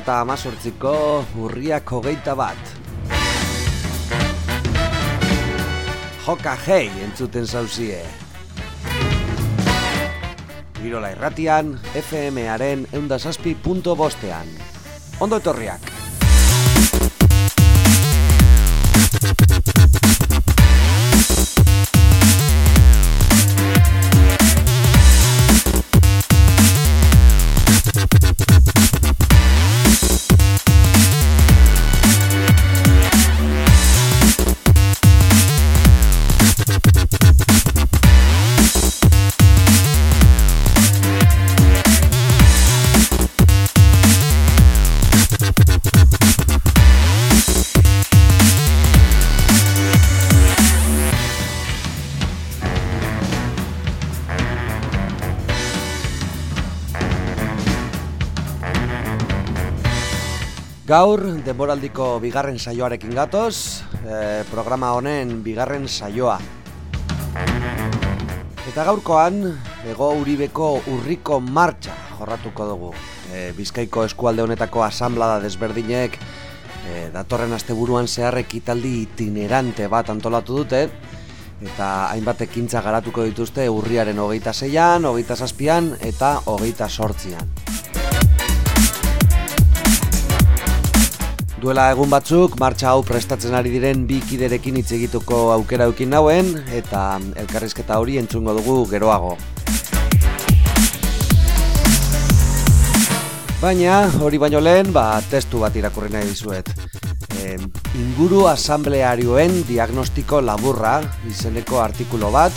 eta amazortziko urriak hogeita bat. Joka hei entzuten zauzie. Girola irratian, FM-aren eundazazpi punto bostean. Ondo etorriak. Gaur, denboraldiko bigarren saioarekin gatoz, e, programa honen bigarren saioa. Eta gaurkoan, ego uribeko urriko martxa jorratuko dugu. E, Bizkaiko eskualde honetako asamblada desberdinek e, datorren asteburuan zehar ekitaldi itinerante bat antolatu dute, eta hainbat ekintza garatuko dituzte urriaren hogeita zeian, hogeita zazpian eta hogeita sortzian. Duela egun batzuk, martxa hau prestatzen ari diren bi kiderekin hitz egituko aukera eukin nauen, eta elkarrizketa hori entzungo dugu geroago. Baina, hori baino lehen, ba, testu bat irakurri nahi dizuet. E, inguru asamblearioen diagnostiko laburra, izeneko artikulo bat,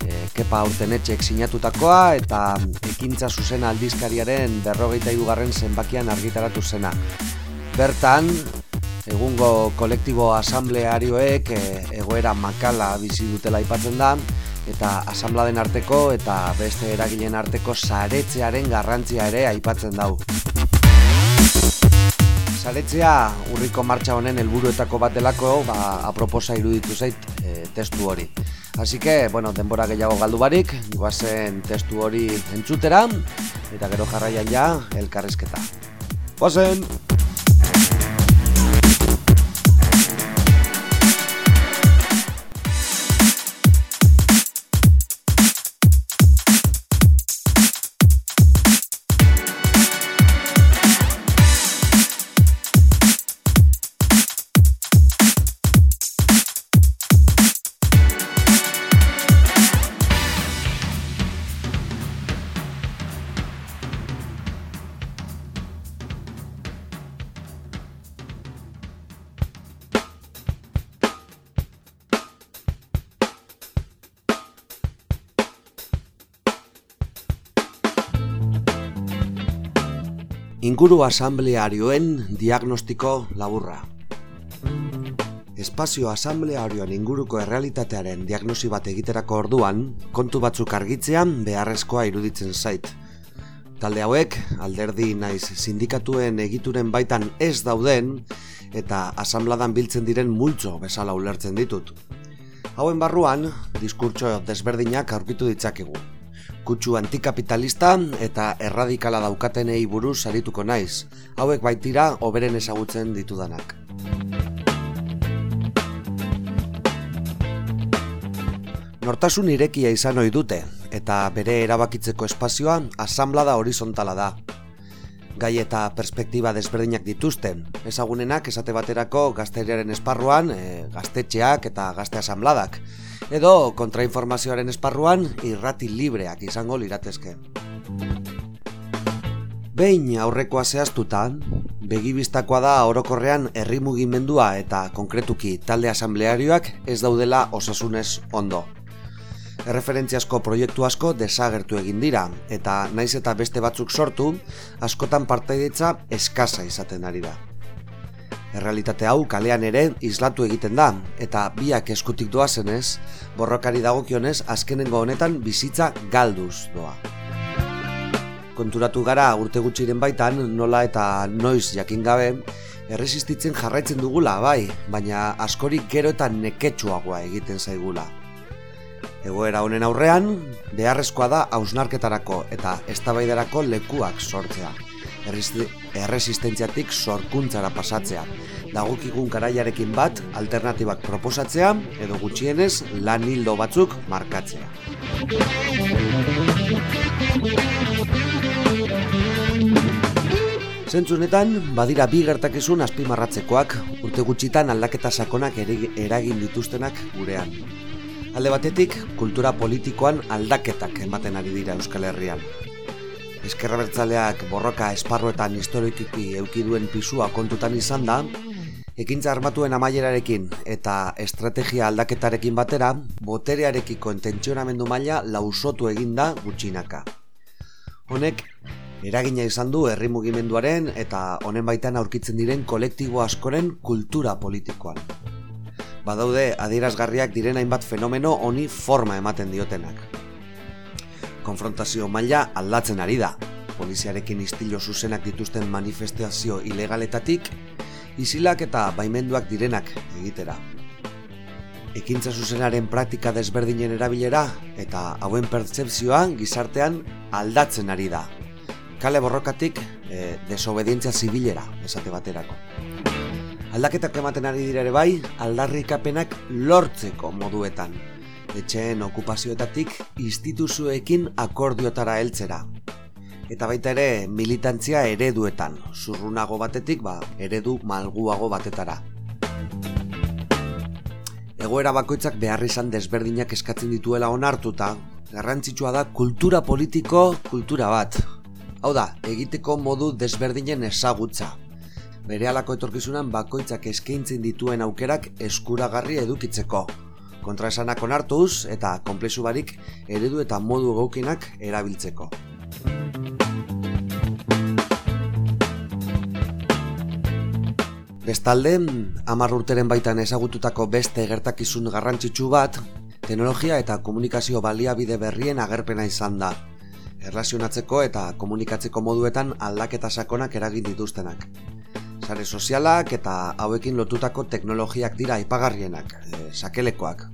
e, kepa aurten etxek sinatutakoa, eta ekintza zuzen aldizkariaren berrogeita idugarren zenbakian argitaratu zena. Bertan, egungo kolektibo asamblearioek e, egoera makala bizi dutela aipatzen da eta asambladen arteko eta beste eragileen arteko saretzearen garrantzia ere aipatzen dau. Saretzea urriko martxa honen helburuetako bat delako, ba, aproposa iruditu zait e, testu hori. Así que, bueno, denbora gehiago galdu barik, guazen testu hori entzutera, eta gero jarraian ja, elkarrezketa. Guazen! Inguru asamblearioen diagnostiko laburra. Espazio asamblearioen inguruko errealitatearen diagnosi bat egiterako orduan, kontu batzuk argitzean beharrezkoa iruditzen zait. Talde hauek, alderdi naiz sindikatuen egituren baitan ez dauden, eta asambladan biltzen diren multzo bezala ulertzen ditut. Hauen barruan, diskurtso desberdinak aurkitu ditzakegu kutsu antikapitalista eta erradikala daukatenei buruz sarituko naiz. Hauek baitira oberen ezagutzen ditudanak. Nortasun irekia izan ohi dute eta bere erabakitzeko espazioa asamblada horizontala da. Gai eta perspektiba desberdinak dituzten, ezagunenak esate baterako gazteriaren esparruan, e, gaztetxeak eta gazte asambladak, edo kontrainformazioaren esparruan irrati libreak izango liratezke. Behin aurrekoa zehaztutan, begibistakoa da orokorrean herri mugimendua eta konkretuki talde asamblearioak ez daudela osasunez ondo. Erreferentziasko proiektu asko desagertu egin dira eta naiz eta beste batzuk sortu, askotan partaidetza eskasa izaten ari da. Errealitate hau kalean ere islatu egiten da, eta biak eskutik doa zenez, borrokari dagokionez azkenengo honetan bizitza galduz doa. Konturatu gara urte gutxiren baitan, nola eta noiz jakin gabe, erresistitzen jarraitzen dugula, bai, baina askorik gero eta neketsuagoa egiten zaigula. Egoera honen aurrean, beharrezkoa da hausnarketarako eta eztabaidarako lekuak sortzea. erresistentziatik sorkuntzara pasatzea. Dagokigun garaiarekin bat alternatibak proposatzea edo gutxienez lan hildo batzuk markatzea. Zentzunetan, badira bi gertakizun azpimarratzekoak, urte gutxitan aldaketa sakonak eragin dituztenak gurean. Alde batetik, kultura politikoan aldaketak ematen ari dira Euskal Herrian. Eskerra bertzaleak borroka esparruetan historikiki eukiduen pisua kontutan izan da, ekintza armatuen amaierarekin eta estrategia aldaketarekin batera, boterearekiko intentzionamendu maila lausotu eginda gutxinaka. Honek, eragina izan du herri mugimenduaren eta honen baitan aurkitzen diren kolektibo askoren kultura politikoan. Badaude adierazgarriak diren hainbat fenomeno honi forma ematen diotenak. Konfrontazio maila aldatzen ari da. Poliziarekin istilo zuzenak dituzten manifestazio ilegaletatik, isilak eta baimenduak direnak egitera. Ekintza zuzenaren praktika desberdinen erabilera eta hauen pertsepzioa gizartean aldatzen ari da kale borrokatik e, desobedientzia zibilera, esate baterako. Aldaketak ematen ari dira ere bai, aldarrikapenak lortzeko moduetan. Etxeen okupazioetatik instituzioekin akordiotara heltzera. Eta baita ere militantzia ereduetan, zurrunago batetik ba, eredu malguago batetara. Egoera bakoitzak behar izan desberdinak eskatzen dituela onartuta, garrantzitsua da kultura politiko kultura bat, Hau da, egiteko modu desberdinen ezagutza. Bere alako etorkizunan bakoitzak eskaintzen dituen aukerak eskuragarri edukitzeko. Kontraesanak onartuz eta komplexu barik eredu eta modu gaukinak erabiltzeko. Bestalde, amar urteren baitan ezagututako beste gertakizun garrantzitsu bat, teknologia eta komunikazio baliabide berrien agerpena izan da erlazionatzeko eta komunikatzeko moduetan aldaketa sakonak eragin dituztenak. Sare sozialak eta hauekin lotutako teknologiak dira aipagarrienak, e, sakelekoak.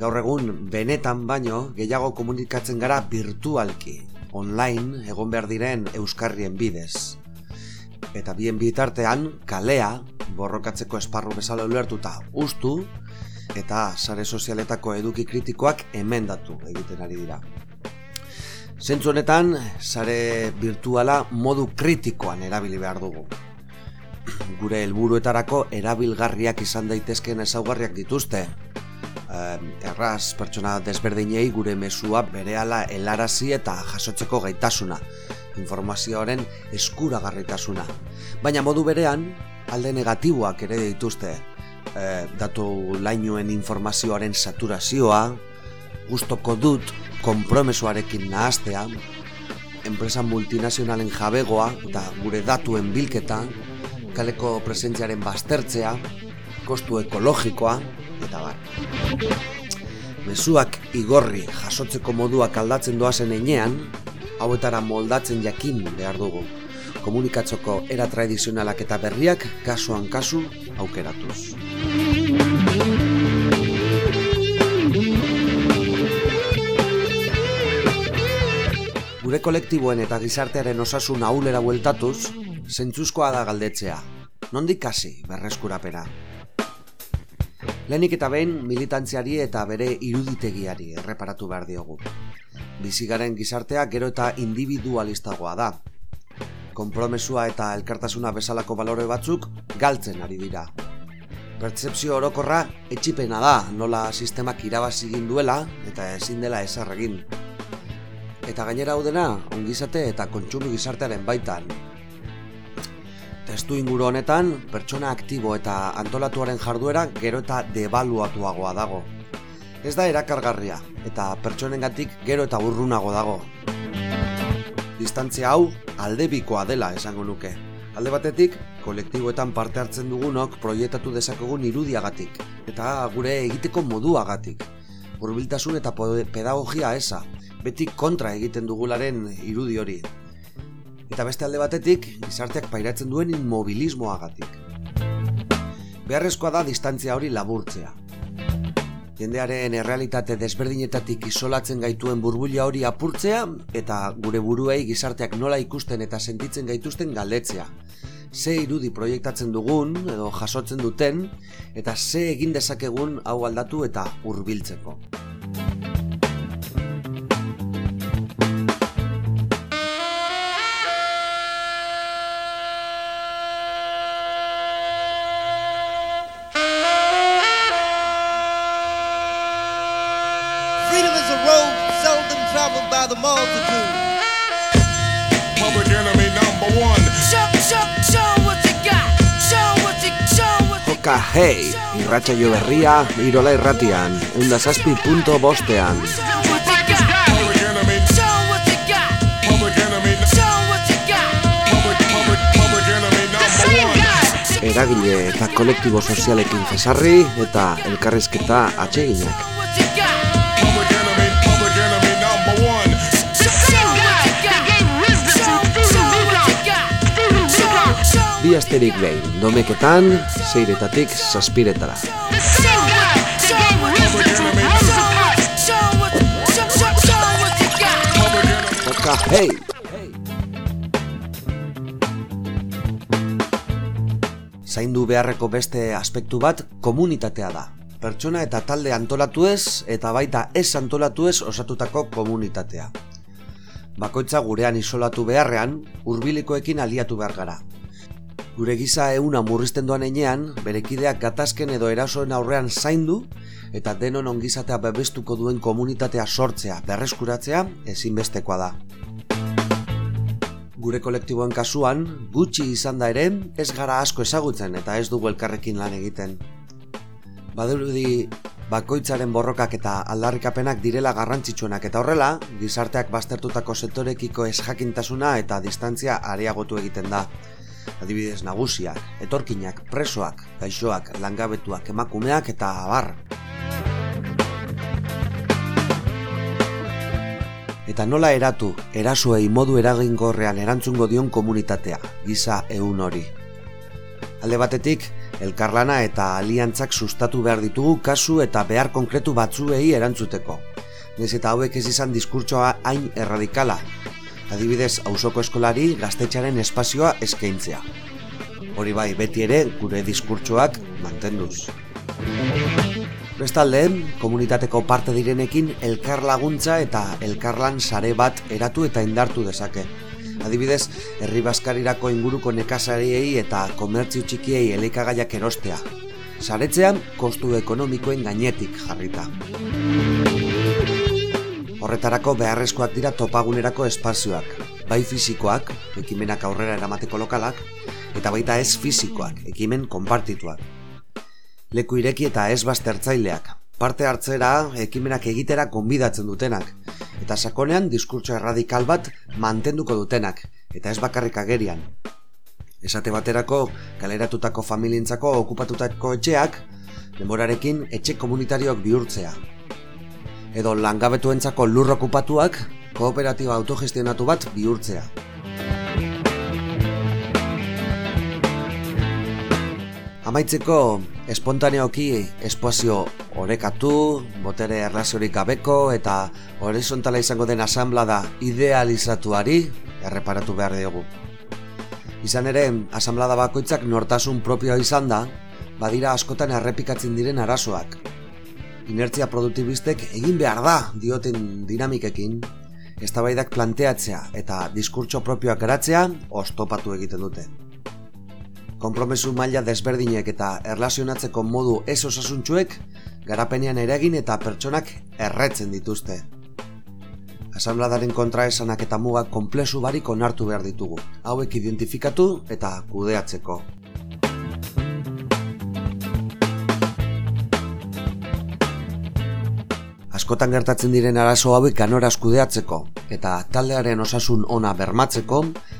Gaur egun, benetan baino, gehiago komunikatzen gara virtualki, online, egon behar diren euskarrien bidez. Eta bien bitartean, kalea, borrokatzeko esparru bezala ulertuta ustu, eta sare sozialetako eduki kritikoak emendatu egiten ari dira. Zentzu honetan, sare virtuala modu kritikoan erabili behar dugu. Gure helburuetarako erabilgarriak izan daitezkeen ezaugarriak dituzte. erraz, pertsona desberdinei gure mesua berehala helarazi eta jasotzeko gaitasuna. Informazioaren eskuragarritasuna. Baina modu berean, alde negatiboak ere dituzte. E, datu lainoen informazioaren saturazioa, gustoko dut, konpromesuarekin nahaztea, enpresa multinazionalen jabegoa eta gure datuen bilketa, kaleko presentziaren baztertzea, kostu ekologikoa, eta bar. Mezuak igorri jasotzeko moduak aldatzen doazen einean, hauetara moldatzen jakin behar dugu. Komunikatzoko era tradizionalak eta berriak kasuan kasu aukeratuz. Gure kolektiboen eta gizartearen osasun ahulera bueltatuz, zentzuzkoa da galdetzea. Nondik kasi berreskurapena? Lehenik eta behin militantziari eta bere iruditegiari erreparatu behar diogu. Bizigaren gizartea gero eta individualistagoa da. Konpromesua eta elkartasuna bezalako balore batzuk galtzen ari dira. Pertsepzio orokorra etxipena da nola sistemak irabazi duela eta ezin dela esarregin eta gainera hau dena ongizate eta kontsumu gizartearen baitan. Testu inguru honetan, pertsona aktibo eta antolatuaren jarduera gero eta debaluatuagoa dago. Ez da erakargarria eta pertsonengatik gero eta urrunago dago. Distantzia hau aldebikoa dela esango nuke. Alde batetik, kolektiboetan parte hartzen dugunok proiektatu dezakegun irudiagatik eta gure egiteko moduagatik. Urbiltasun eta pedagogia esa, beti kontra egiten dugularen irudi hori. Eta beste alde batetik, gizarteak pairatzen duen inmobilismoagatik. Beharrezkoa da distantzia hori laburtzea. jendearen errealitate desberdinetatik isolatzen gaituen burbuila hori apurtzea eta gure buruei gizarteak nola ikusten eta sentitzen gaituzten galdetzea. Ze irudi proiektatzen dugun edo jasotzen duten eta ze egin dezakegun hau aldatu eta hurbiltzeko. Hei, irratxa berria, irola irratian, undazazpi punto bostean. Eragile eta kolektibo sozialekin jesarri eta elkarrizketa atseginak. Bi asterik behin, domeketan, zeiretatik saspiretara. Oka, hei! Zaindu beharreko beste aspektu bat komunitatea da. Pertsona eta talde antolatu ez eta baita ez antolatu ez osatutako komunitatea. Bakoitza gurean isolatu beharrean, hurbilikoekin aliatu behar gara. Gure giza euna murrizten doan enean, berekideak gatazken edo erasoen aurrean zaindu, eta denon ongizatea bebestuko duen komunitatea sortzea, berreskuratzea, ezinbestekoa da. Gure kolektiboen kasuan, gutxi izan da ere, ez gara asko ezagutzen eta ez dugu elkarrekin lan egiten. Badirudi, bakoitzaren borrokak eta aldarrikapenak direla garrantzitsuenak eta horrela, gizarteak baztertutako sektorekiko ez jakintasuna eta distantzia areagotu egiten da adibidez nagusiak, etorkinak, presoak, gaixoak, langabetuak, emakumeak eta abar. Eta nola eratu, erasoei modu eraginkorrean erantzungo dion komunitatea, giza eun hori. Alde batetik, elkarlana eta aliantzak sustatu behar ditugu kasu eta behar konkretu batzuei erantzuteko. Nez eta hauek ez izan diskurtsoa hain erradikala, adibidez auzoko eskolari gaztetxaren espazioa eskaintzea. Hori bai, beti ere gure diskurtsoak mantenduz. Bestalde, komunitateko parte direnekin elkar laguntza eta elkarlan sare bat eratu eta indartu dezake. Adibidez, herri baskarirako inguruko nekazariei eta komertzio txikiei elikagaiak erostea. Saretzean, kostu ekonomikoen gainetik jarrita. Horretarako beharrezkoak dira topagunerako espazioak, bai fisikoak, ekimenak aurrera eramateko lokalak, eta baita ez fisikoak, ekimen konpartituak. Leku ireki eta ez baztertzaileak, parte hartzera ekimenak egitera konbidatzen dutenak, eta sakonean diskurtso erradikal bat mantenduko dutenak, eta ez bakarrik agerian. Esate baterako, galeratutako familientzako okupatutako etxeak, demorarekin etxe komunitarioak bihurtzea, edo langabetuentzako lur okupatuak kooperatiba autogestionatu bat bihurtzea. Amaitzeko espontaneoki espazio orekatu, botere erlaziorik gabeko eta horizontala izango den asamblada idealizatuari erreparatu behar diogu. Izan ere, asamblada bakoitzak nortasun propioa izan da, badira askotan errepikatzen diren arazoak, inertzia produktibistek egin behar da dioten dinamikekin, eztabaidak planteatzea eta diskurtso propioak garatzea ostopatu egiten dute. Kompromesu maila desberdinek eta erlazionatzeko modu ez osasuntxuek garapenean eragin eta pertsonak erretzen dituzte. Asambladaren kontraesanak eta mugak konplezu barik onartu behar ditugu, hauek identifikatu eta kudeatzeko. Askotan gertatzen diren arazo hauek ganoraz kudeatzeko eta taldearen osasun ona bermatzeko,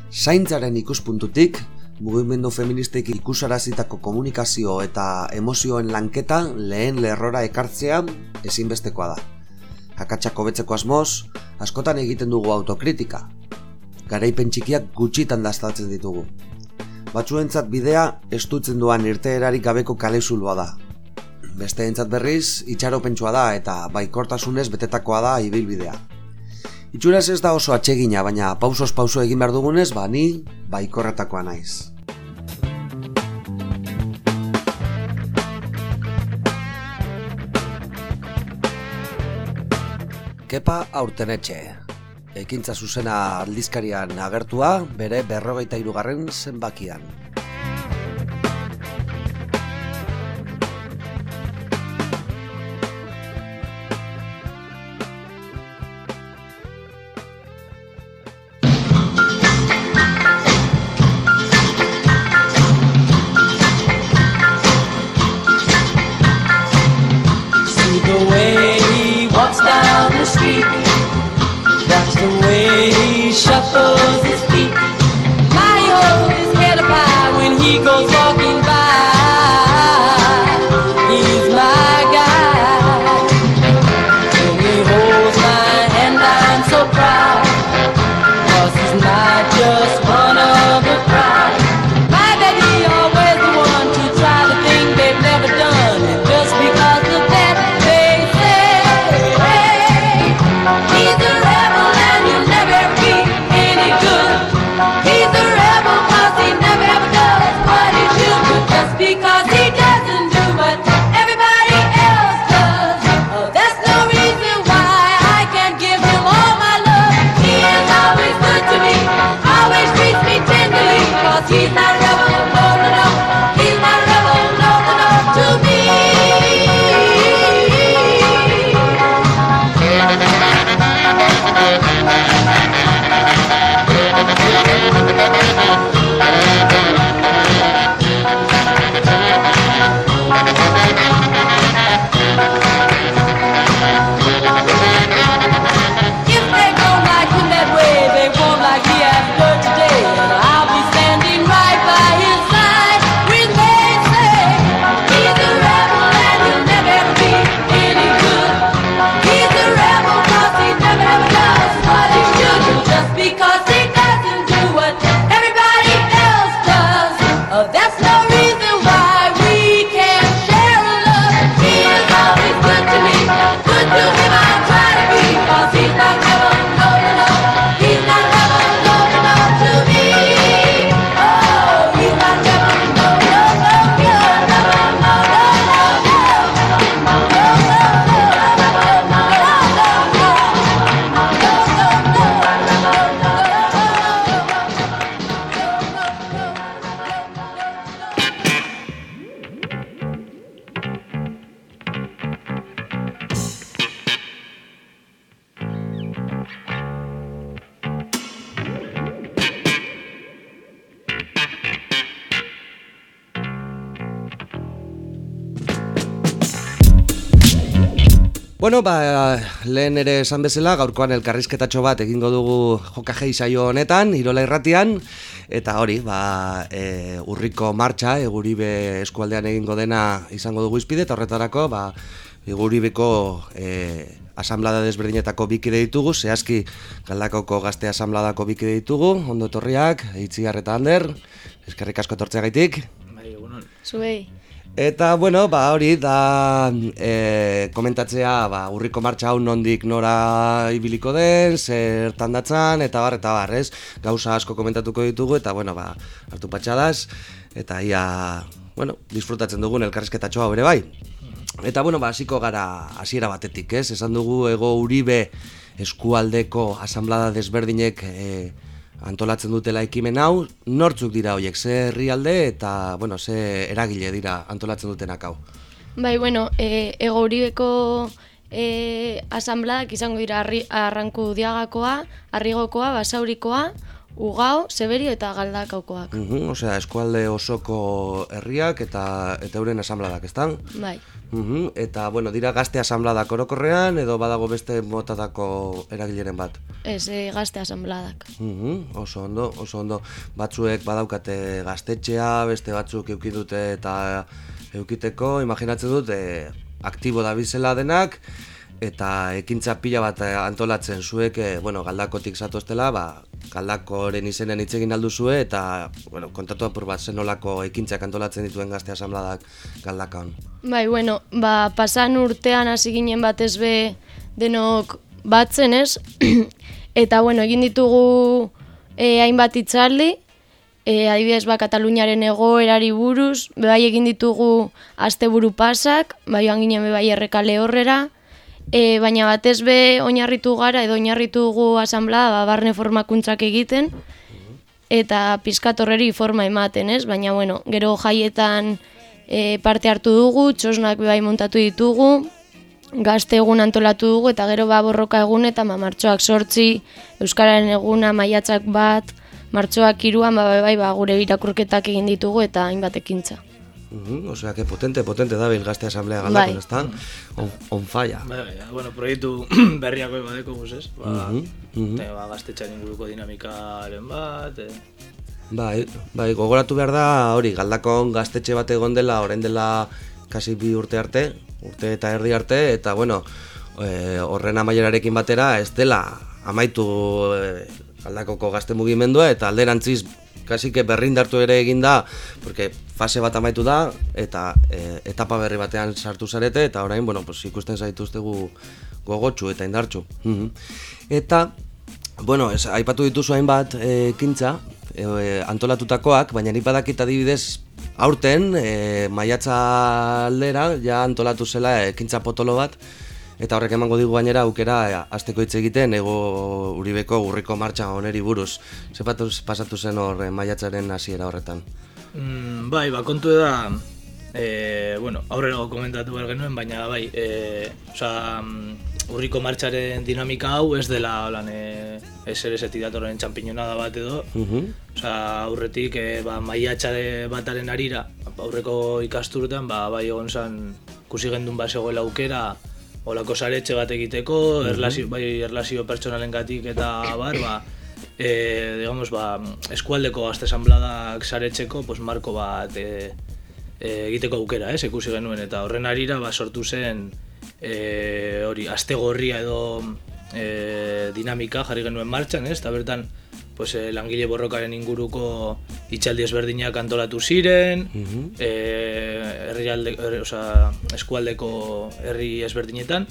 zaintzaren ikuspuntutik, mugimendu feministek ikusarazitako komunikazio eta emozioen lanketa lehen lerrora ekartzea ezinbestekoa da. Akatsak hobetzeko asmoz, askotan egiten dugu autokritika. Garaipen txikiak gutxitan daztatzen ditugu. Batzuentzat bidea estutzen duan irteerarik gabeko kalezulua da, beste entzat berriz, itxaropentsua da eta baikortasunez betetakoa da ibilbidea. Itxuraz ez da oso atsegina, baina pausos pauso egin behar dugunez, ba ni baikorretakoa naiz. Kepa aurten etxe. Ekintza zuzena aldizkarian agertua, bere berrogeita irugarren zenbakian. Bueno, ba, lehen ere esan bezala, gaurkoan elkarrizketatxo bat egingo dugu jokajei saio honetan, Irola Irratian, eta hori, ba, e, urriko martxa, eguribe eskualdean egingo dena izango dugu izpide, eta horretarako, ba, eguribeko e, asamblada desberdinetako bikide ditugu, zehazki galdakoko gazte asambladako bikide ditugu, ondo etorriak, itziar eta ander, eskerrik asko tortzea gaitik. Bai, Zuei. Eta, bueno, ba, hori da e, komentatzea ba, urriko martxa hau nondik nora ibiliko den, zer tandatzan, eta bar, eta bar, ez? Gauza asko komentatuko ditugu, eta, bueno, ba, hartu patxadaz, eta ia, bueno, disfrutatzen dugun elkarrizketatxoa bere bai. Eta, bueno, ba, hasiko gara hasiera batetik, ez? Esan dugu ego uribe eskualdeko asamblada desberdinek e, antolatzen dutela ekimen hau, nortzuk dira hoiek, ze herrialde eta, bueno, ze eragile dira antolatzen dutenak hau? Bai, bueno, e, ego huribeko e, asambladak izango dira arri, arranku diagakoa, arrigokoa, basaurikoa, ugao, seberio eta galdakaukoak. Uh osea, eskualde osoko herriak eta eta euren asambladak, ezta? Bai. Uh Eta, bueno, dira gazte asambladak orokorrean edo badago beste motatako eragileren bat? Ez, e, gazte asambladak. Uh Oso ondo, oso ondo. Batzuek badaukate gaztetxea, beste batzuk eukidute eta eukiteko, imaginatzen dut, e, aktibo da bizela denak, eta ekintza pila bat eh, antolatzen zuek, e, bueno, galdakotik zatoztela, ba, galdakoren izenen hitz egin aldu zue, eta, bueno, kontatu apur bat zenolako ekintzak antolatzen dituen gazte asambladak galdakaon. Bai, bueno, ba, pasan urtean hasi ginen batez be denok batzen, ez? eta, bueno, egin ditugu e, hainbat itzaldi, e, adibidez, ba, Kataluniaren egoerari buruz, bai egin ditugu asteburu pasak, bai joan ginen bai errekale horrera, e, baina batez be oinarritu gara edo oinarritu gu asamblea ba, barne formakuntzak egiten eta pizkatorreri forma ematen, ez? Baina bueno, gero jaietan e, parte hartu dugu, txosnak bai montatu ditugu, gazte egun antolatu dugu eta gero ba borroka egun eta ma martxoak sortzi, euskararen eguna maiatzak bat, martxoak iruan ba, bai, bai, ba, gure irakurketak egin ditugu eta hainbat ekintza. Uh Osea, que potente, potente da bil gazte asamblea galdako, bai. ezta? On, on falla. Bai, bai, bueno, proiektu berriako badeko guz, ez? Ba, uh -huh, ba, gaztetxan inguruko dinamikaren bat, eh? Bai, bai, gogoratu behar da, hori, galdakon gaztetxe bat egon dela, orain dela kasi bi urte arte, urte eta erdi arte, eta bueno, e, horren amaierarekin batera, ez dela amaitu e, galdakoko gazte mugimendua, eta alderantziz kasi que berrindartu ere egin da, porque fase bat amaitu da eta e, etapa berri batean sartu zarete eta orain, bueno, pues ikusten zaituztegu gogotsu eta indartsu. Mm Eta bueno, es, aipatu dituzu hainbat ekintza e, e, antolatutakoak, baina ni badakit adibidez aurten e, maiatza aldera ja antolatu zela ekintza potolo bat Eta horrek emango digu gainera aukera hasteko hitz egiten ego Uribeko urriko martxa oneri buruz. Ze pasatu zen hor eh, maiatzaren hasiera horretan? Mm, bai, ba, kontu da, e, bueno, aurrera komentatu behar genuen, baina bai, e, oza, mm, urriko martxaren dinamika hau ez dela holan, e, eser esetik datorren txampinonada bat edo, uh oza, aurretik e, ba, maiatxare bataren arira, aurreko ikasturtan, ba, bai egon zan, kusi gendun bat zegoela aukera, olako saretxe bat egiteko, mm erlazio, bai erlazio pertsonalen gatik eta bar, ba, e, digamos, ba, eskualdeko gazte esanbladak saretxeko, pues, marko bat e, e, egiteko aukera, ez, ikusi genuen, eta horren arira ba, sortu zen e, hori, aste gorria edo e, dinamika jarri genuen martxan, ez, eta bertan, pues, e, langile borrokaren inguruko itxaldi ezberdinak antolatu ziren, mm -hmm. e, er, eskualdeko herri ezberdinetan,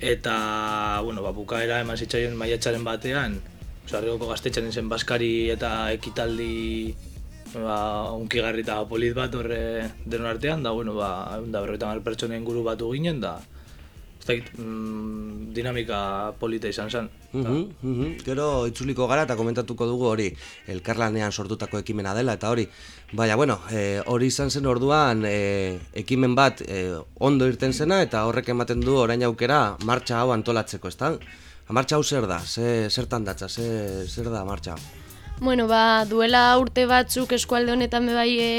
eta, bueno, ba, bukaera eman zitzaion maiatxaren batean, oza, arregoko gaztetxan zen baskari eta ekitaldi ba, unkigarri eta polit bat horre denon artean, da, bueno, ba, da berretan pertsonen inguru batu ginen, da, mm, dinamika polita izan zen. Uh Gero itzuliko gara eta komentatuko dugu hori elkarlanean sortutako ekimena dela eta hori. Baina, bueno, e, hori izan zen orduan e, ekimen bat e, ondo irten zena eta horrek ematen du orain aukera martxa hau antolatzeko, ezta? Martxa hau zer da? Ze, zertan datza? Ze, zer da martxa hau? Bueno, ba, duela urte batzuk eskualde honetan bebai e,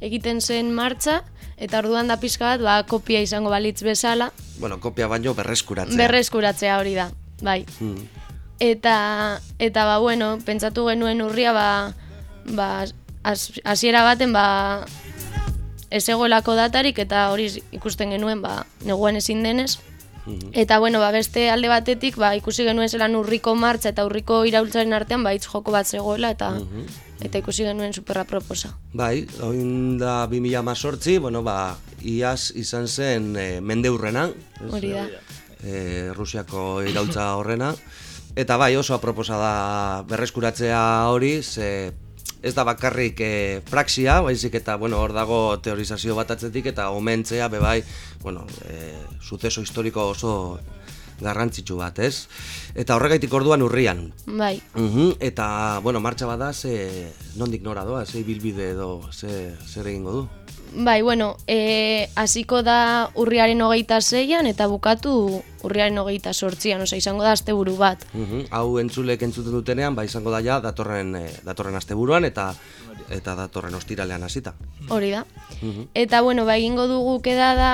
egiten zen martxa, eta orduan da pizka bat, ba, kopia izango balitz bezala. Bueno, kopia baino berreskuratzea. Berreskuratzea hori da, bai. Hmm. Eta, eta ba, bueno, pentsatu genuen urria, ba, ba, hasiera baten, ba, ez egoelako datarik, eta hori ikusten genuen, ba, neguan ezin denez. Hmm. Eta bueno, ba, beste alde batetik, ba, ikusi genuen zelan urriko martxa eta urriko iraultzaren artean, ba, hitz joko bat zegoela, eta hmm eta ikusi genuen superra proposa. Bai, oin da 2000 mazortzi, bueno, ba, iaz izan zen e, mende hurrena. Hori da. E, Rusiako irautza horrena. Eta bai, oso aproposa da berreskuratzea hori, ze ez da bakarrik e, praxia, baizik eta, bueno, hor dago teorizazio bat atzetik, eta omentzea, bebai, bueno, e, suceso historiko oso garrantzitsu bat, ez? Eta horregaitik orduan urrian. Bai. Uh Eta, bueno, martxa bada, ze nondik nora doa, ze bilbide edo, ze, zer egingo du? Bai, bueno, e, hasiko da urriaren hogeita zeian eta bukatu urriaren hogeita sortzian, oza, izango da asteburu bat. Uh Hau entzulek entzuten dutenean, ba, izango da ja datorren, e, datorren asteburuan eta eta datorren ostiralean hasita. Hori da. Eta, bueno, ba, egingo dugu keda da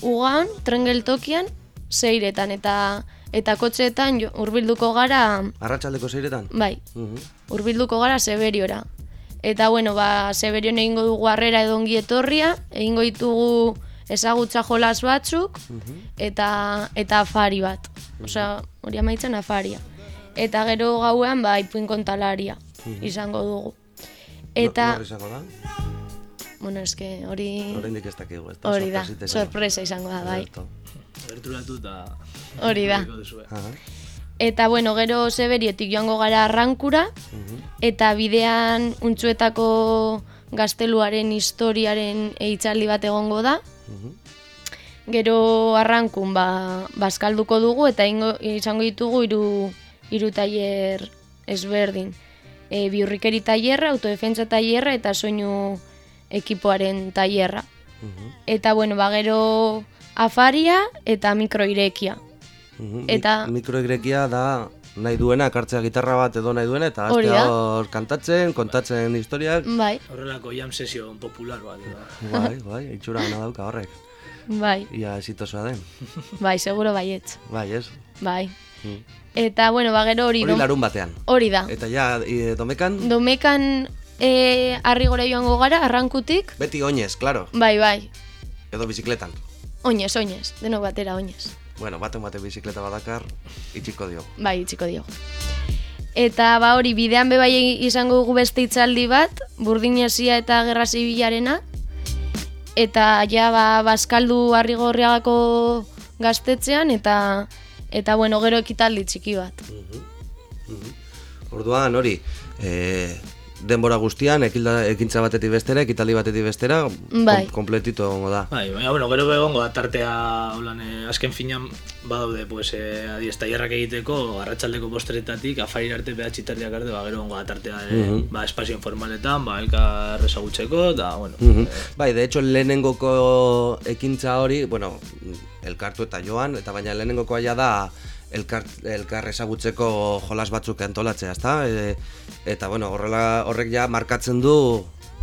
ugan, trengel tokian, zeiretan eta eta kotxeetan hurbilduko gara Arratsaldeko zeiretan? Bai. Uh Hurbilduko gara Seberiora. Eta bueno, ba Seberion egingo dugu harrera edo ongi etorria, egingo ditugu ezagutza jolas batzuk eta eta afari bat. Osea, hori amaitzen afaria. Eta gero gauean ba ipuin kontalaria izango dugu. Eta Nor izango da? bueno, eske hori Oraindik ez dakigu, ez da? hori da, sorpresa izango da bai. Gerturatu eta... Hori da. Eta bueno, gero Seberiotik joango gara arrankura eta bidean untzuetako gazteluaren historiaren eitzaldi bat egongo da. Gero arrankun ba, bazkalduko dugu eta ingo, izango ditugu hiru hiru tailer ezberdin. E, biurrikeri tailerra, autodefentsa tailerra eta soinu ekipoaren tailerra. Eta bueno, ba gero afaria eta mikroirekia. Mhm. Eta- Mi- mikroigrekia da nahi duena, kartzea gitarra bat edo nahi duena, eta da. hor kantatzen, kontatzen historiak. Bai, Horrelako jam sesio popular bat. bai, bai, itxura gana dauka horrek. bai, Ia esitosoa den. bai, seguro baietz. Bai, ez? Bai. Mm. Eta, bueno, ba, gero hori Hori larun batean. hori da. Eta ja, e, domekan, Domekan e, harri gora joango gara, arrankutik. beti oinez, claro. Bai, bai. Edo bizikletan. Oinez, oinez. Denok batera, oinez. Bueno, baten bate bizikleta badakar, itxiko dio. Bai, itxiko diogu. Eta ba hori bidean be bai izango dugu beste hitzaldi bat, burdinesia eta gerra zibilarena. Eta ja ba bazkaldu harrigorriagako gaztetzean eta eta bueno, gero ekitaldi txiki bat. Orduan, hori, e, denbora guztian, ekilda, ekintza batetik bestera, ekitaldi batetik bestera, Bai. kom, kompletito egongo da. Bai, baina, bueno, gero begongo da tartea, holan, eh, azken finan badaude, pues, eh, adiez, tailerrak egiteko, arratsaldeko posteretatik, afarir arte behatzi tardiak arte, ba, gero gongo da tartea, eh, ba, espazio informaletan, ba, elkar ezagutzeko, eta, bueno, Mhm. Bai, de hecho, lehenengoko ekintza hori, bueno, elkartu eta joan, eta baina lehenengokoa ja da elkar, elkar ezagutzeko jolas batzuk antolatzea, ezta? E, eta, bueno, horrela, horrek ja markatzen du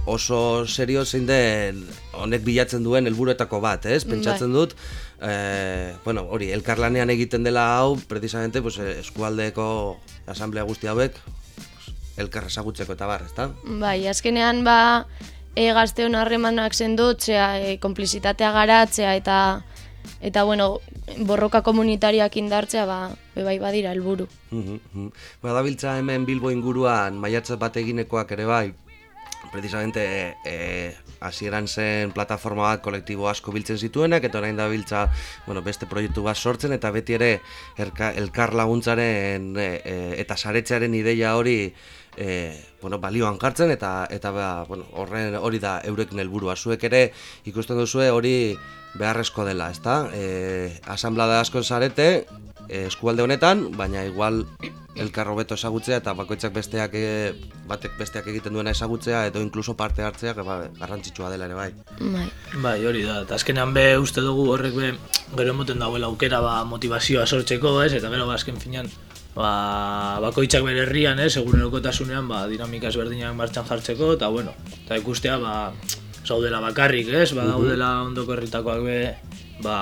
oso serio zein den honek bilatzen duen helburuetako bat, ez? Pentsatzen dut, e, bueno, hori, elkarlanean egiten dela hau, precisamente, pues, eh, eskualdeko asamblea guzti hauek, pues, elkar ezagutzeko eta bar, ezta? Bai, azkenean ba e, gazteon harremanak sendotzea, e, konplizitatea garatzea eta eta bueno, borroka komunitariak indartzea ba be bai badira helburu. Mhm, mhm. Badabiltza hemen Bilbo inguruan maiatza bat eginekoak ere bai, precisamente eh, hasieran zen plataforma bat kolektibo asko biltzen zituenak, eta orain da biltza bueno, beste proiektu bat sortzen, eta beti ere erka, elkar laguntzaren eh, eh, eta saretzearen ideia hori eh, bueno, balioan jartzen, eta eta ba, bueno, horren hori da eurek helburua Zuek ere ikusten duzue hori beharrezko dela, ezta? E, asamblada asko zarete, eh, eskualde honetan, baina igual elkar hobeto ezagutzea eta bakoitzak besteak e, batek besteak egiten duena ezagutzea edo inkluso parte hartzea ba, garrantzitsua dela ere bai. Bai. Bai, hori da. Eta azkenean be uste dugu horrek be gero emoten dagoela aukera ba, motivazioa sortzeko, ez? Eta gero ba, azken finean ba, bakoitzak bere herrian, ez? Egunerokotasunean ba, dinamika ezberdinak martxan jartzeko eta bueno, eta ikustea ba zaudela bakarrik, ez? Ba, daudela ondoko herritakoak be ba,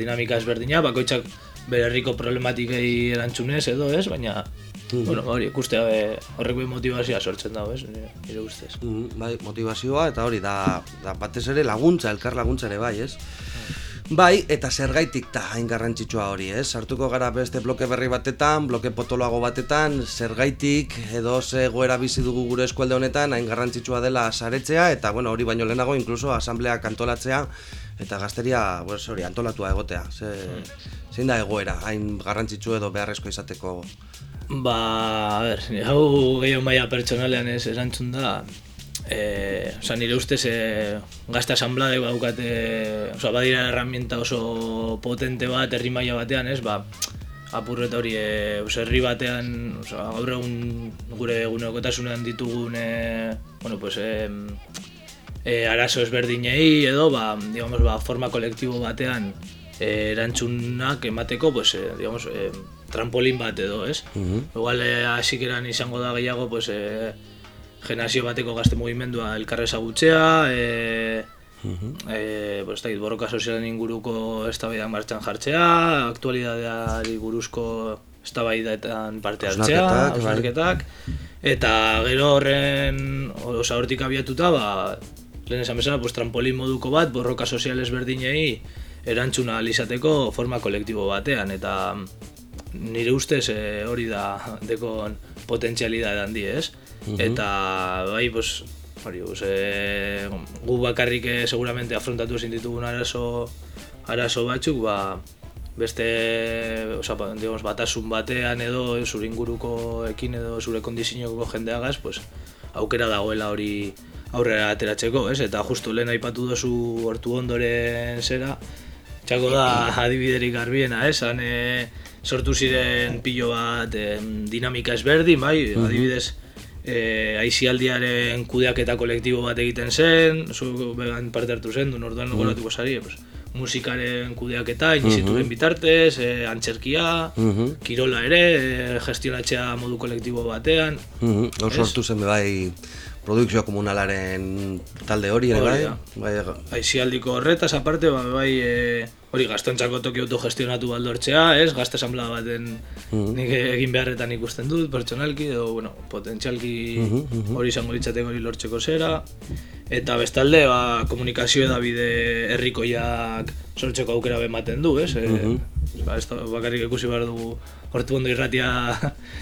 dinamika ezberdina, bakoitzak bere herriko problematikei erantzunez edo, ez? Baina Bueno, hori, ikustea be, horrek be motivazioa sortzen dago, ez? Nire, nire ustez. Mhm, bai, motivazioa eta hori da, da batez ere laguntza, elkar laguntza ere bai, ez? Bai, eta zergaitik da hain garrantzitsua hori, ez? Sartuko gara beste bloke berri batetan, bloke potoloago batetan, zergaitik edo ze egoera bizi dugu gure eskualde honetan hain garrantzitsua dela saretzea eta bueno, hori baino lehenago inkluso asambleak antolatzea eta gazteria, pues, hori, antolatua egotea. Ze, zein da egoera hain garrantzitsu edo beharrezko izateko Ba, a ber, hau gehiago maila pertsonalean ez erantzun da, e, oza, nire ustez e, gazte asamblade baukate, oza, badira herramienta oso potente bat, herri maila batean, ez, ba, apurreta hori, e, oza, herri batean, oza, gaur egun gure egunerokotasunean ditugun, e, bueno, pues, e, e, arazo ezberdinei edo, ba, digamos, ba, forma kolektibo batean e, erantzunak emateko, pues, e, digamos, e, trampolin bat edo, ez? Igual eh, hasikeran izango da gehiago, pues, eh, generazio bateko gazte mugimendua elkarre ezagutzea, eh, eh, pues, ez dakit, borroka sozialen inguruko eztabaidak martxan jartzea, aktualidadeari buruzko eztabaidetan parte hartzea, Hausnarketak, bai. eta gero horren, osa hortik abiatuta, ba, lehen esan bezala, pues, trampolin moduko bat, borroka sozial ezberdinei erantzuna alizateko forma kolektibo batean, eta nire ustez eh, hori da dekon potentzialidade handi, ez? Eta bai, pues, hori, pues, eh, gu bakarrik eh, seguramente afrontatu ezin ditugun arazo, arazo batzuk, ba, beste, oza, ba, digamos, batasun batean edo zure inguruko ekin edo zure kondizinoko jendeagaz, pues, aukera dagoela hori aurrera ateratzeko, ez? Eta justu lehen aipatu dozu hortu ondoren zera, txako da adibiderik garbiena, ez? Han, e, sortu ziren pilo bat e, dinamika ezberdin, bai? Adibidez, e, aizialdiaren kudeaketa kolektibo bat egiten zen, zu began parte hartu zen, du orduan mm. goratuko zari, pues, musikaren kudeaketa, inizituren bitartez, e, antzerkia, kirola ere, e, gestionatzea modu kolektibo batean. Mm Hor sortu zen be bai produkzio komunalaren talde hori ere bai. Da. Bai, Aizialdiko horretaz aparte, ba, bai, e, hori gaztontzako toki autogestionatu baldortzea, ez? Gazte asamblea baten nik egin beharretan ikusten dut, pertsonalki, edo, bueno, potentzialki hori izango litzateko hori lortzeko zera. Eta bestalde, ba, komunikazio edabide herrikoiak sortzeko aukera ematen du, ez? E, ba, ez da, bakarrik ikusi behar dugu hortu ondo irratia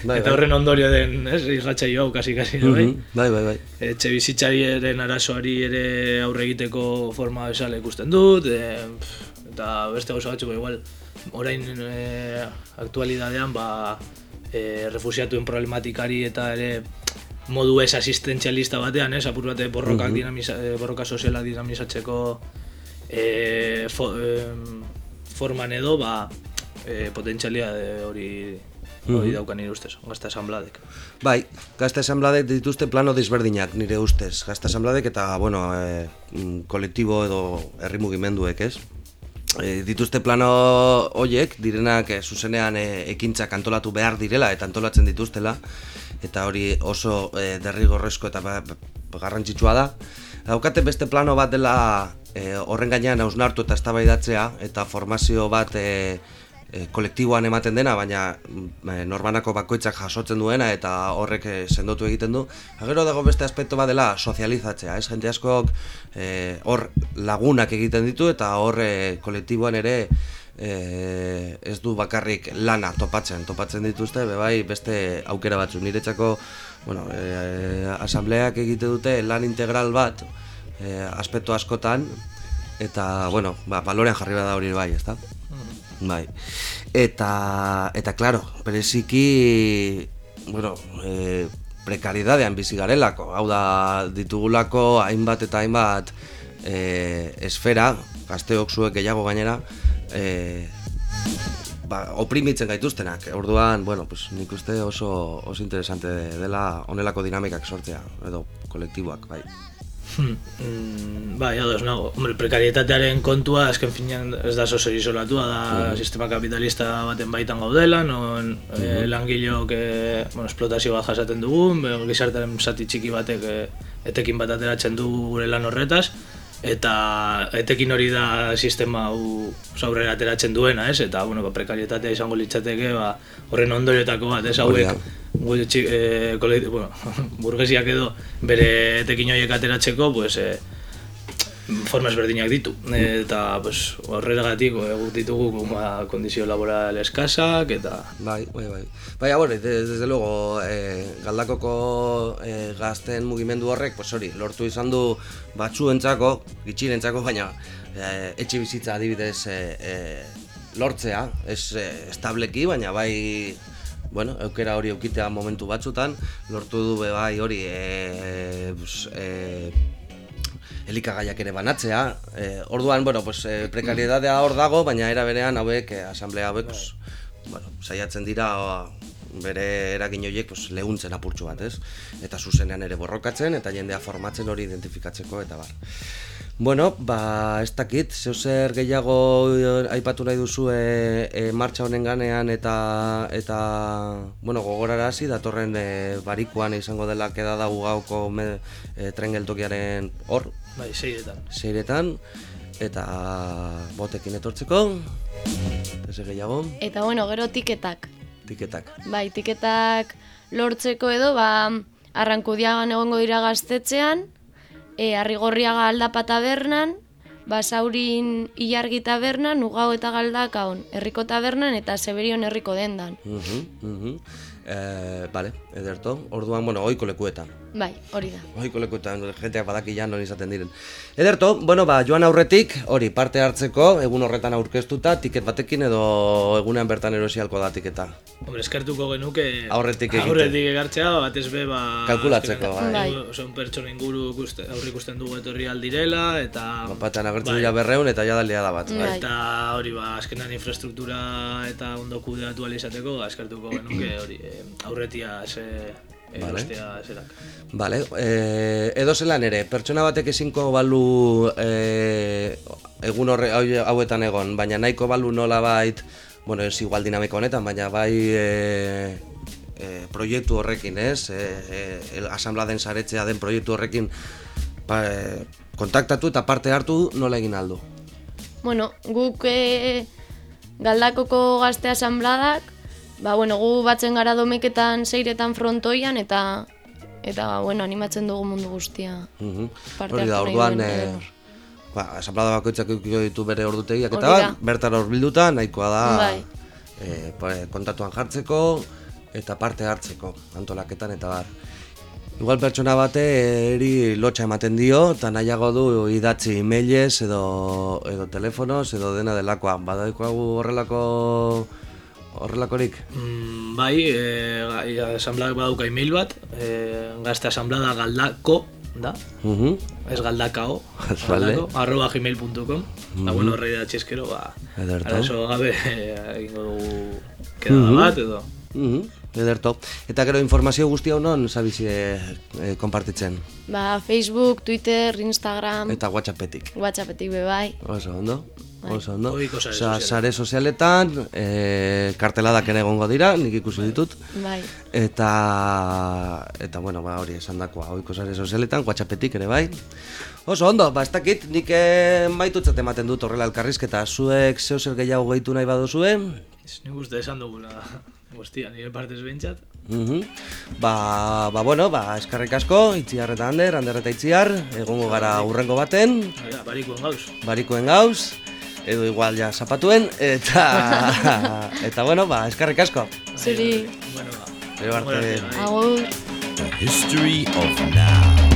Bai, eta bai. horren ondorio den, ez? Irratxa hau, kasi, kasi, bai? bai, bai, bai. etxe bizitzariaren arazoari ere aurre egiteko forma bezala ikusten dut, e, eta beste gauza batzuk igual orain e, aktualidadean ba e, refusiatuen problematikari eta ere modu ez asistentzialista batean, ez, apur bate borrokak dinamiza, e, borroka soziala dinamizatzeko e, fo, em, forman edo, ba, e, potentzialia hori hori daukan nire ustez, gazta esanbladek. Bai, gazte asamladek dituzte plano desberdinak nire ustez. Gazte asamladek eta, bueno, e, mm, kolektibo edo herri mugimenduek, ez? E, dituzte plano hoiek direnak e, zuzenean e, ekintzak antolatu behar direla eta antolatzen dituztela eta hori oso e, derrigorrezko eta ba- ba- garrantzitsua da. Daukate beste plano bat dela e, horren gainean hausnartu eta eztabaidatzea eta formazio bat e, e, kolektiboan ematen dena, baina e, norbanako bakoitzak jasotzen duena eta horrek e, sendotu egiten du. Gero dago beste aspektu bat dela sozializatzea, ez? Jende askok e, hor lagunak egiten ditu eta hor e, kolektiboan ere e, ez du bakarrik lana topatzen, topatzen dituzte, be bai beste aukera batzuk. Niretzako, bueno, e, asambleak egite dute lan integral bat, e, aspektu askotan, eta, bueno, ba, balorean jarri bada hori bai, ezta? Bai. Eta, eta claro, bereziki, bueno, e, prekaridadean bizi garelako. Hau da, ditugulako hainbat eta hainbat e, esfera, gazteok zuek gehiago gainera, e, ba, oprimitzen gaituztenak. Orduan, bueno, pues, nik uste oso, oso interesante dela honelako dinamikak sortzea, edo kolektiboak, bai. Mm, bai, ados nago. Hombre, prekarietatearen kontua, azken finean ez da zozer isolatua, da sistema kapitalista baten baitan gaudela, non eh, langileok eh, bueno, esplotazio bat jasaten dugun, be- gizartearen zati txiki batek eh, etekin bat ateratzen du gure lan horretaz, eta etekin hori da sistema hau aurrera ateratzen duena, ez? Eta, bueno, ba, prekarietatea izango litzateke, ba, horren ondoriotako bat, ez? Hauek. Gure txik, e, kolekti, bueno, burgesiak edo bere etekin horiek ateratzeko, pues, e, forma ezberdinak ditu. Eta pues, horregatik e, guk ditugu ba, kondizio laboral eskasak eta Bai, bai, bai. Bai, abore, de- desde luego, eh, galdakoko eh, gazten mugimendu horrek, pues hori, lortu izan du batzuentzako, gitxirentzako, baina eh, etxe bizitza adibidez eh, eh, lortzea, ez eh, estableki, baina bai bueno, eukera hori eukitea momentu batzutan, lortu du bai hori eh, pues, eh, elikagaiak ere banatzea. E, orduan, bueno, pues, e, prekariedadea hor dago, baina era berean hauek, e, asamblea hauek, pues, bueno, saiatzen dira o, bere eragin horiek pues, lehuntzen apurtxu bat, ez? Eta zuzenean ere borrokatzen, eta jendea formatzen hori identifikatzeko, eta bar. Bueno, ba, ez dakit, zeu zer gehiago eh, aipatu nahi duzu e, e, martxa honen ganean eta, eta bueno, gogorarazi datorren e, barikuan izango dela keda da gauko me, e, tren geltokiaren hor, bai, seiretan. seiretan, eta botekin etortzeko, ez gehiago, Eta bueno, gero tiketak. tiketak. Bai, tiketak lortzeko edo, ba, arrankudiagan egongo dira gaztetxean, e, Arrigorriaga aldapa tabernan, Basaurin ilargi tabernan, Ugao eta Galdakaon herriko tabernan eta Seberion herriko dendan. Mhm, mhm. Eh, vale, ederto. Orduan, bueno, oiko lekuetan. Bai, hori da. Oiko lekuetan, jenteak badaki ja non izaten diren. Ederto, bueno, ba, joan aurretik, hori, parte hartzeko, egun horretan aurkeztuta, tiket batekin edo egunean bertan erosialko da tiketa. Hombre, eskertuko genuke Aurretik egite. aurretik egartzea, batez be, ba... Kalkulatzeko, azkenean, bai. Oso, un pertsona inguru ikuste, aurre ikusten dugu etorri aldirela, eta... Batan agertzen bai. dira berreun eta ja dalia da bat. Bai. Eta hori ba, azkenan infrastruktura eta ondo kudeatu ahal izateko, ba, eskertuko genuke hori, eh, aurretia ze erostea zerak. Vale, eh, edo zelan ere, pertsona batek ezinko balu eh, egun horre, hau- hauetan egon, baina nahiko balu nola bait, bueno, ez igual dinamiko honetan, baina bai eh, eh, proiektu horrekin, ez? Eh, eh, asamblea den saretzea den proiektu horrekin ba, eh, kontaktatu eta parte hartu nola egin aldu. Bueno, guk e, galdakoko gazte asambladak, ba, bueno, gu batzen gara domeketan seiretan frontoian eta eta bueno, animatzen dugu mundu guztia. Mhm. Hori da, orduan, eh, ba, asamblada bakoitzak edukiko ditu bere ordutegiak eta bat, bertan hor bilduta, nahikoa da Bai. pa- kontatuan jartzeko eta parte hartzeko antolaketan eta bar. Igual pertsona bate eri lotxa ematen dio eta nahiago du idatzi emailez edo, edo telefonoz edo dena delakoa. Badaikoagu horrelako horrelakorik? Mm, bai, e, asamblak badauka email bat, e, gazte asamblada galdako, da, Mhm. ez galdakao, Vale. arroba gmail.com, da, bueno, horrei da txeskero, ba, arazo gabe e, egingo dugu kedada bat, edo, Mhm. Ederto. Eta gero informazio guzti hau non zabizie e, konpartitzen? Ba, Facebook, Twitter, Instagram, Eta WhatsAppetik. WhatsAppetik be bai. Oso ondo. Oso ondo. Ohiko sare sozialetan. e, karteladak ere egongo dira, nik ikusi ditut. Bai. Eta, eta bueno, ba, hori esan dakoa, oiko sare sozialetan, WhatsAppetik ere bai. Oso ondo, ba, ez dakit, nik eh, maitutzat ematen dut horrela elkarrizketa, zuek zeu zer gehiago gehitu nahi baduzue, ez nik uste esan dugula, guztia, nire partez behintzat, Mhm. Ba, ba, bueno, ba, eskarrik asko, itziar eta ander, ander eta itziar, egongo gara urrengo baten, Baina, barikoen gauz. barikoen gauz, edo igual ja zapatuen, eta, eta bueno, ba, eskarrik asko. Zuri, Bueno, ba, Gero arte. bai. agur. History of now.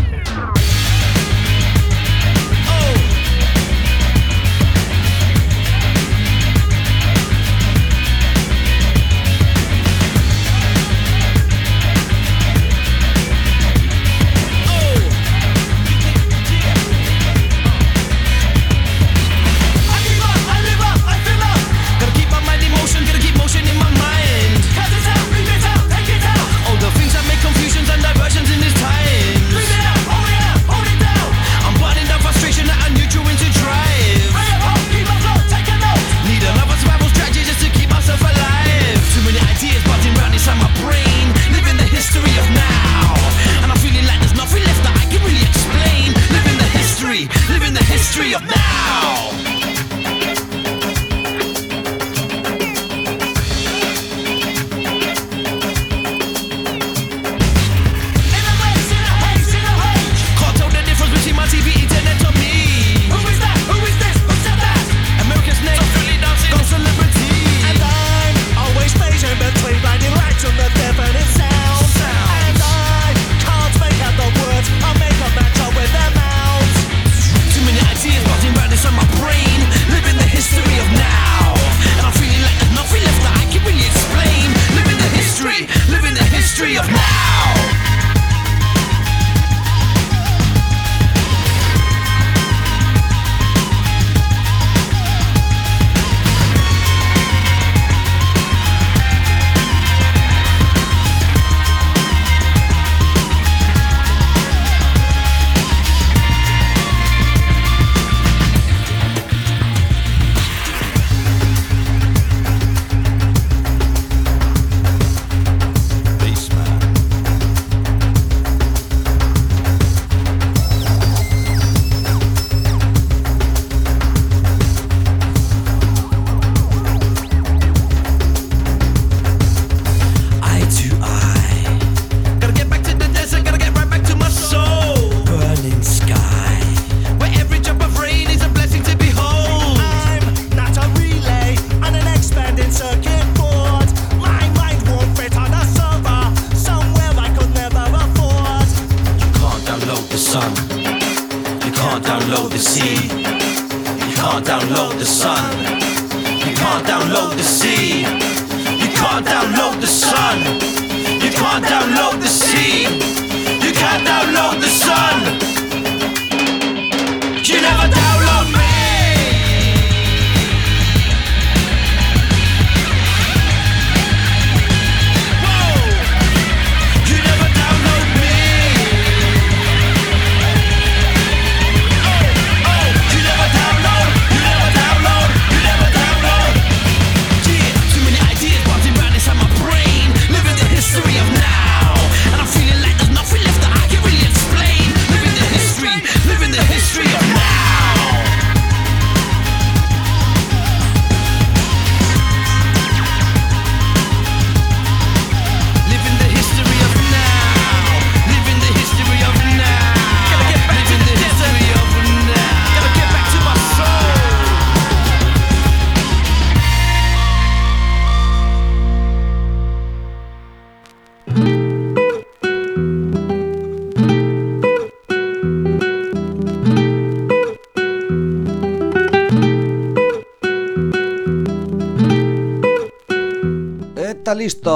Eta listo,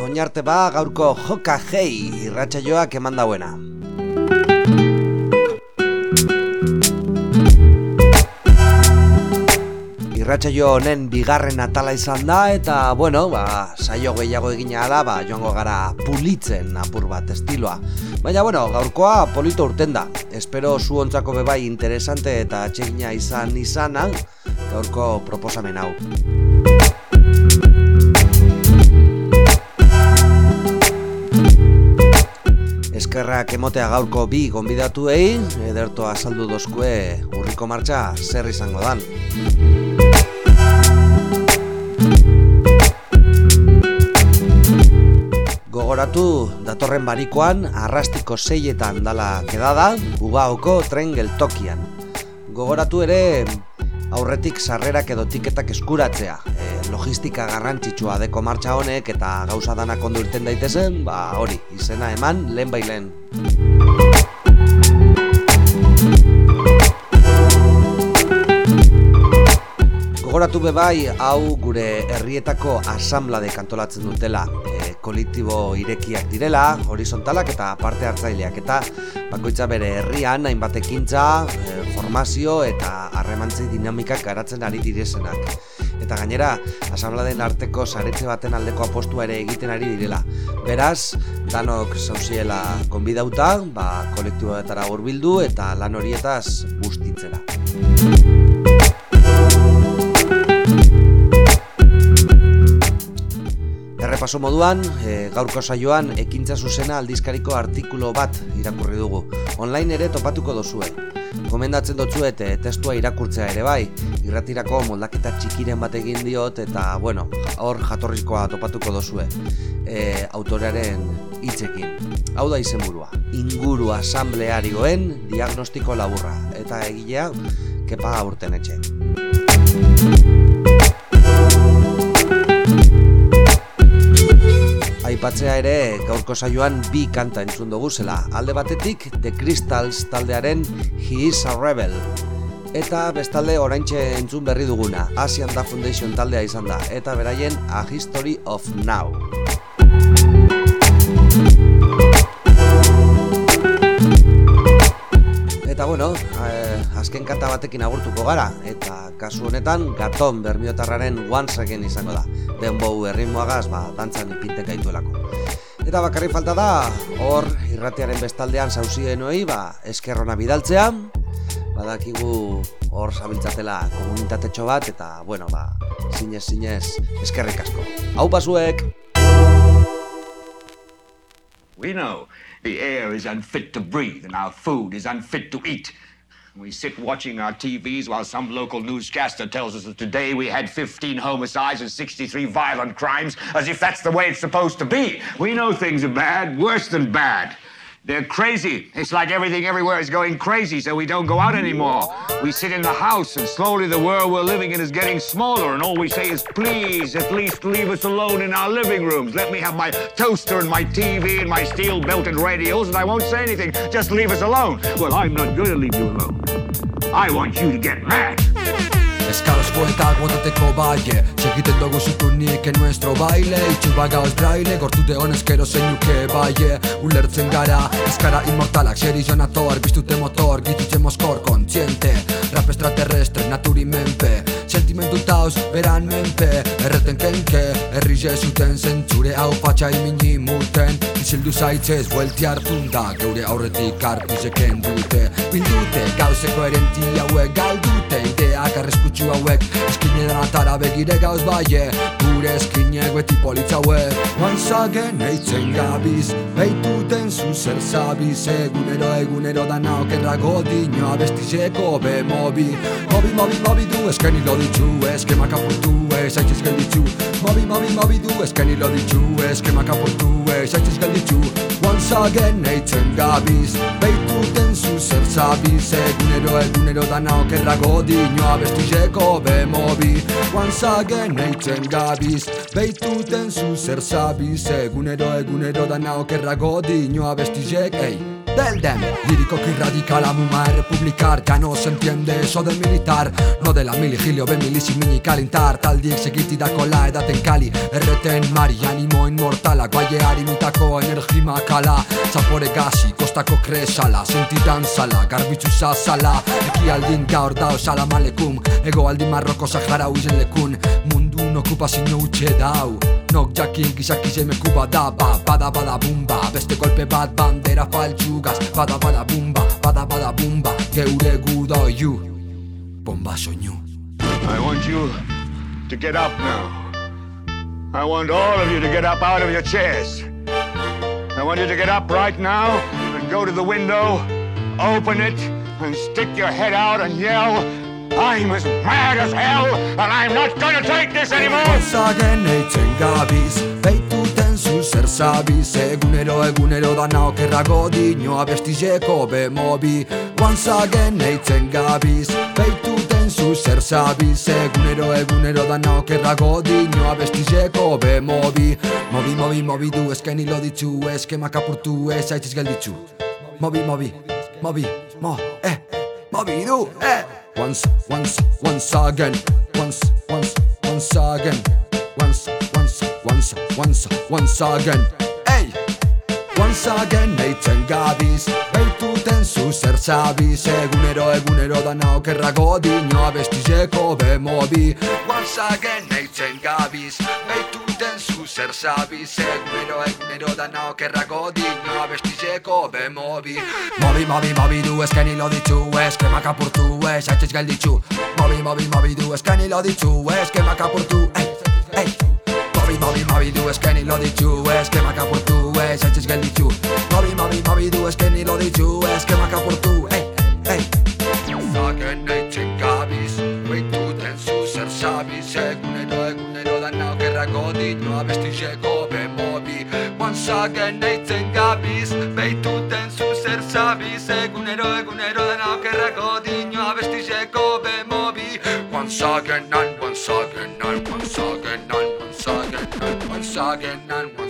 oinarte ba gaurko joka hei irratsaioak eman dauena. Irratsaio honen bigarren atala izan da eta bueno, ba, saio gehiago egina ala, ba, joango gara pulitzen apur bat estiloa. Baina bueno, gaurkoa polito urten da. Espero zu ontzako bebai interesante eta atsegina izan izana gaurko proposamen hau. Eskerrak emotea gaurko bi gonbidatuei, ederto azaldu dozkue urriko martxa zer izango dan. Gogoratu datorren barikoan arrastiko seietan dala kedada Ubaoko tren geltokian. Gogoratu ere aurretik sarrerak edo tiketak eskuratzea. E, logistika garrantzitsua deko martxa honek eta gauza danak ondo irten daitezen, ba hori, izena eman lehen bailen. Gogoratu be bai hau gure herrietako asamblade kantolatzen dutela e, kolektibo irekiak direla, horizontalak eta parte hartzaileak eta bakoitza bere herrian hainbat ekintza, e, formazio eta harremantzei dinamikak garatzen ari direzenak. Eta gainera, asambladen arteko saretze baten aldeko apostua ere egiten ari direla. Beraz, danok zauziela konbidauta, ba, kolektiboetara hurbildu eta lan horietaz bustitzera. Errepaso moduan, e, gaurko saioan ekintza zuzena aldizkariko artikulu bat irakurri dugu. Online ere topatuko dozue. Komendatzen dotzuet testua irakurtzea ere bai, irratirako moldaketa txikiren bat egin diot eta, bueno, hor jatorrizkoa topatuko dozue. E, autorearen hitzekin. Hau da izenburua. Inguru asamblearioen diagnostiko laburra. Eta egilea, kepa urten etxe. Aipatzea ere gaurko saioan bi kanta entzun dugu zela. Alde batetik The Crystals taldearen He is a Rebel. Eta bestalde oraintxe entzun berri duguna, Asian Da Foundation taldea izan da, eta beraien A History of Now. Eta bueno, eh, azken kanta batekin agurtuko gara, eta kasu honetan Gaton Bermiotarraren Once Again izango da. Denbou erritmoagaz, ba, dantzan ipintek gaituelako. Eta bakarrik falta da, hor irratiaren bestaldean sauzienoi, ba, eskerrona bidaltzea, badakigu hor zabiltzatela komunitatetxo bat, eta, bueno, ba, zinez, zinez, eskerrik asko. Hau pasuek! We know the air is unfit to breathe and our food is unfit to eat. We sit watching our TVs while some local newscaster tells us that today we had 15 homicides and 63 violent crimes, as if that's the way it's supposed to be. We know things are bad, worse than bad. They're crazy. It's like everything everywhere is going crazy, so we don't go out anymore. We sit in the house, and slowly the world we're living in is getting smaller, and all we say is, please, at least leave us alone in our living rooms. Let me have my toaster and my TV and my steel belted radios, and I won't say anything. Just leave us alone. Well, I'm not going to leave you alone. I want you to get mad. Eskalos poetak botateko baie Segiten dugu zutunik en nuestro baile. Itxuba gauz braile Gortute honez kero zeinuke baie Ulertzen gara Eskara inmortalak Seri jonator Biztute motor Gitutxe moskor Kontziente Rap extraterrestre Naturi menpe Sentimentu tauz Beran menpe Erreten kenke Herri zuten zentzure Hau patxa imini muten Izildu zaitzez Buelti hartun da Geure aurretik arpizeken dute. Bildute Gauze koherenti hauek Galdute Ideak arriskutsu hauek Eskine atara begire gauz baie Gure eskinek beti politza hauek again eitzen gabiz Beituten zu zer zabiz Egunero egunero dana okerra godino Abestizeko be mobi. Mobi mobi mobi du eskeni lo ditzu Eskema kapurtu ez aitziz gelditzu Mobi mobi mobi du eskeni lo ditzu Eskema kapurtu ez aitziz gelditzu Once again eitzen gabiz Beituten zu zer zabiz Egunero egunero dana okerra godino Abestizeko be mobi Once again eitzen gabiz Beituten zu zer zabiz Egunero egunero dana okerra godino Abestizek, ey del dem. Lírico que radicala muma republicar Ya no se entiende eso del militar. No de la mili gilio be milisi mini kalintar Taldiek segitidako la edaten kali Erreten mari animo inmortala Guaieari mitako energima kala Zapore gazi, kostako kresala Sentidan zala, garbitzu zazala Eki aldin gaur da osala malekum Ego aldin marroko Sahara uizen lekun Mundun okupazio utxe dau. Nok jakin gizaki zemeku bada ba Bada bada bumba. Beste golpe bat bandera faltsugaz Bada bada bumba Bada bada bumba. Geure gudo you. Bomba soinu. I want you to get up now. I want all of you to get up out of your chairs. I want you to get up right now and go to the window, open it, and stick your head out and yell, I'm as mad as hell, and I'm not gonna take this anymore! Zagen eitzen gabiz Beituten zu zer zabiz. Egunero egunero dana okerrago dino Abestizeko bemobi. Guanzagen eitzen gabiz Beituten zu zer zabiz. Egunero egunero dana okerrago dino Abestizeko bemobi. Mobi mobi mobi du eskeni lo ditzu Eskemak apurtu ez aitziz gelditzu Mobi mobi mobi mo eh Mobi du eh Once once once again. Once once once again. Once once once once once again. Hey! Once again eitzen gabiz Beituten zu zer zabiz Egunero egunero dana okerrago dino Abestizeko bemobi. Once again eitzen gabiz Beituten zu zer zabiz Egunero egunero dana okerrago dino Abestizeko bemobi. Mobi mobi mobi du eskeni lo ditzu Eskemak apurtu ez aitziz gelditzu Mobi mobi mobi du eskeni lo ditzu Eskemak apurtu Ey, ey Mobi mobi mobi du eskeni lo ditzu Eskemak apurtu ez aitziz gelditzu Mobi mobi mobi du eskeni lo ditzu Eskemak apurtu Ey, ey Zagen eitzen gabiz Beituten zu zer zabiz Egunero egunero dana okerrako dino Abestizeko bemobi Once again eitzen gabiz Beituten zu zer zabiz Egunero egunero dana okerrako dino Abestizeko bemobi Once again and once again and once again and once again and once again and once